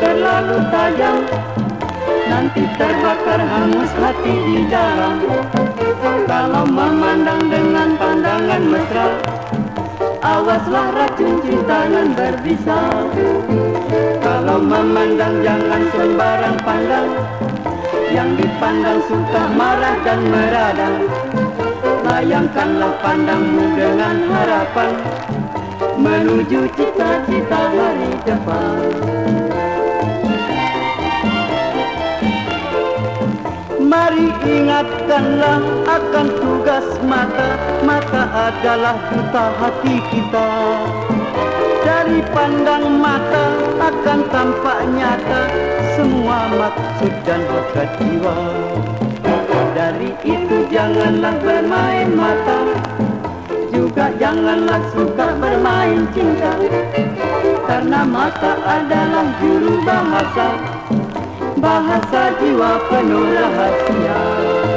terlalu tajam. Nanti terbakar hangus hati di dalam. Kalau memandang dengan pandangan mesra Awaslah racun cinta yang berbisa. Kalau memandang jangan sembarang pandang Yang dipandang suka marah dan meradang Layangkanlah pandangmu dengan harapan Menuju cita-cita hari depan. Mari ingatkanlah akan tugas mata. Mata adalah duta hati kita. Dari pandang mata akan tampak nyata Semua maksud dan hasrat jiwa. Dari itu janganlah bermain mata janganlah suka bermain cinta Karena mata adalah juru bahasa. Bahasa jiwa penuh rahasia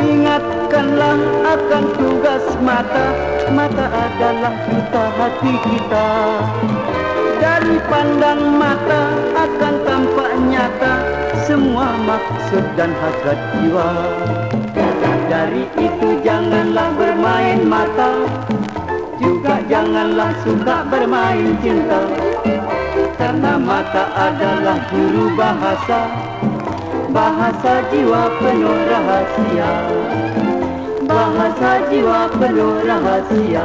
ingatkanlah akan tugas mata. Mata adalah kita hati kita. Dari pandang mata akan tampak nyata semua maksud dan hasrat jiwa. Dari itu janganlah bermain mata. Juga janganlah suka bermain cinta. Karena mata adalah guru bahasa बाहासाठी वापनो रहासिया बाहासाठी वापनो रहासिया